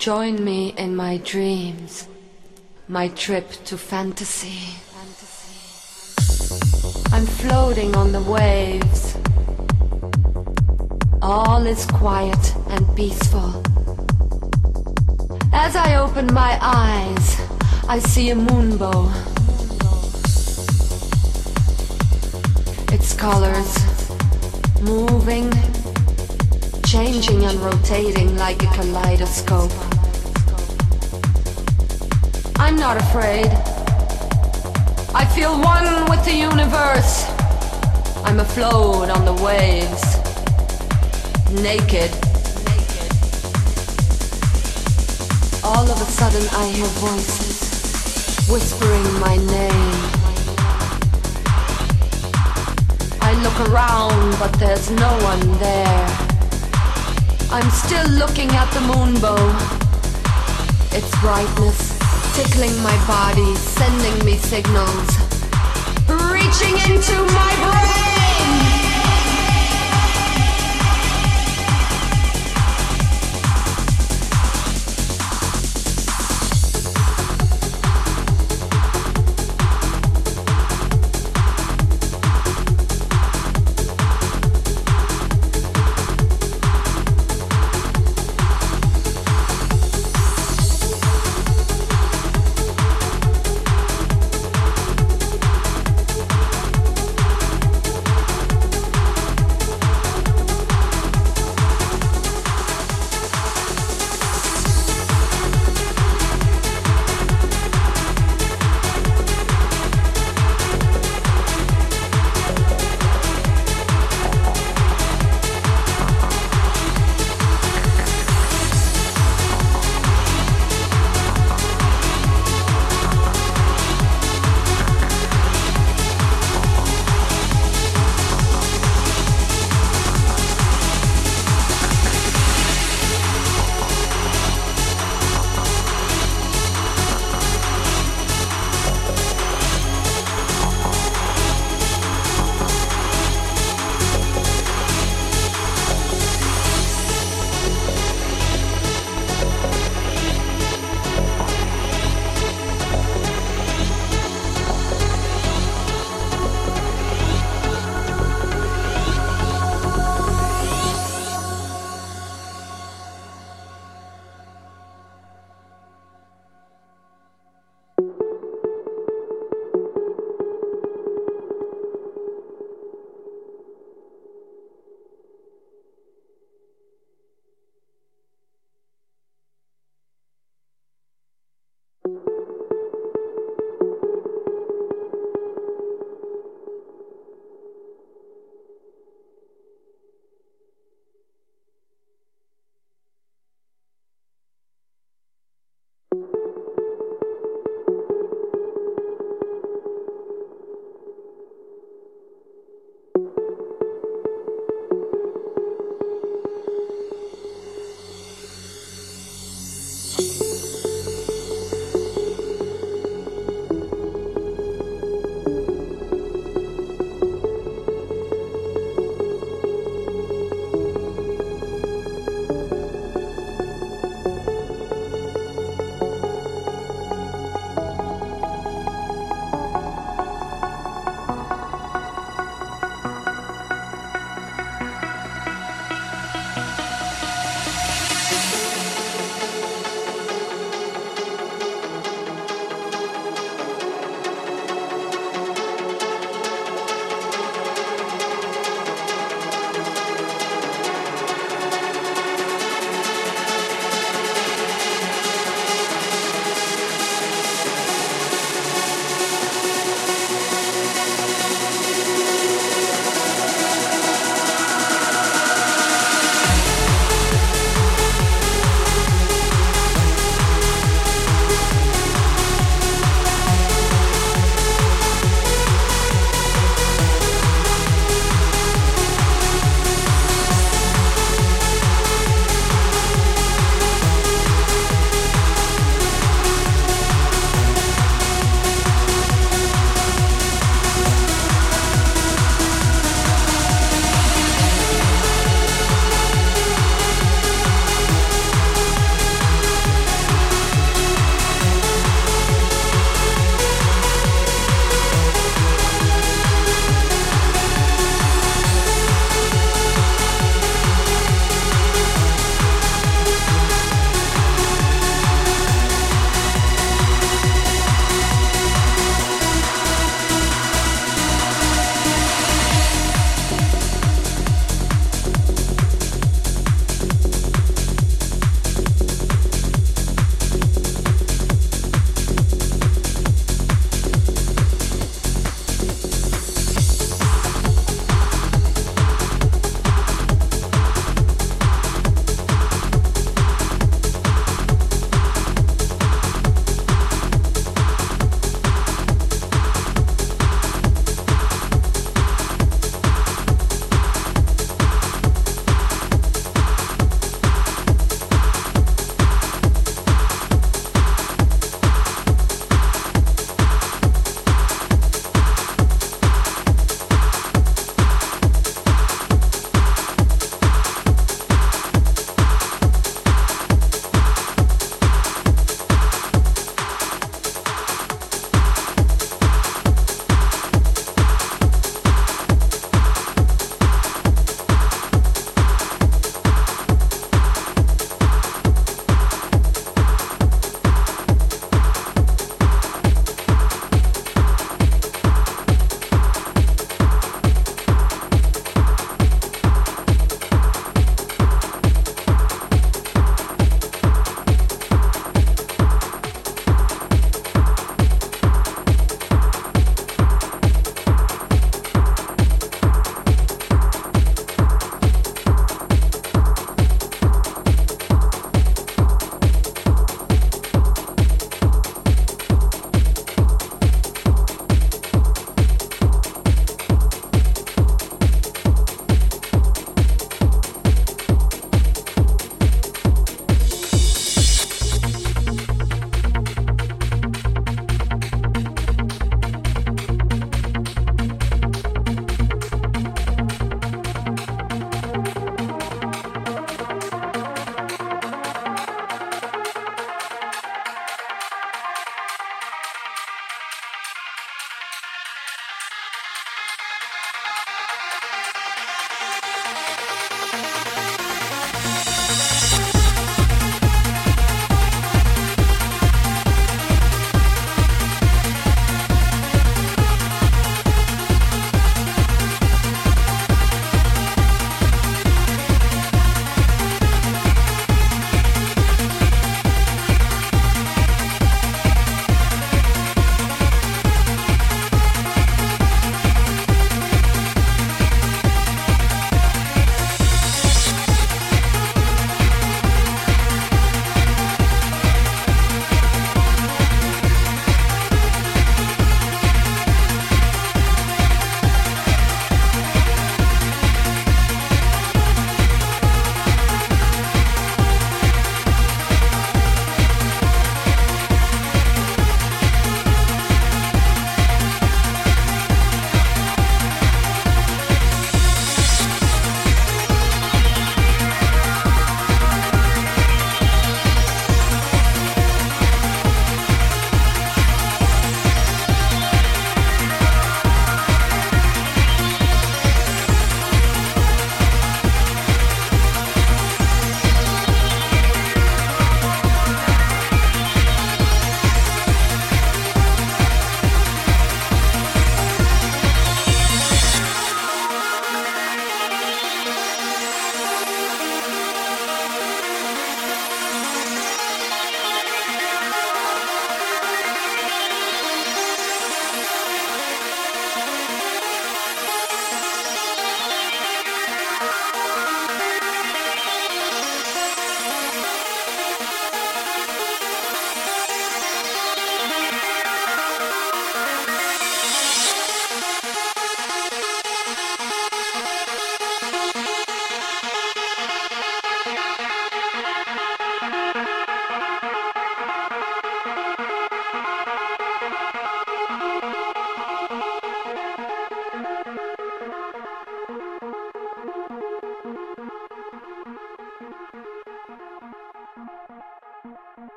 Join me in my dreams, my trip to fantasy. I'm floating on the waves. All is quiet and peaceful. As I open my eyes, I see a moonbow. Its colors moving, changing and rotating like a kaleidoscope. I'm not afraid. I feel one with the universe. I'm afloat on the waves. Naked. All of a sudden I hear voices whispering my name. I look around but there's no one there. I'm still looking at the moonbow. Its brightness tickling my body, sending me signals, reaching into my brain.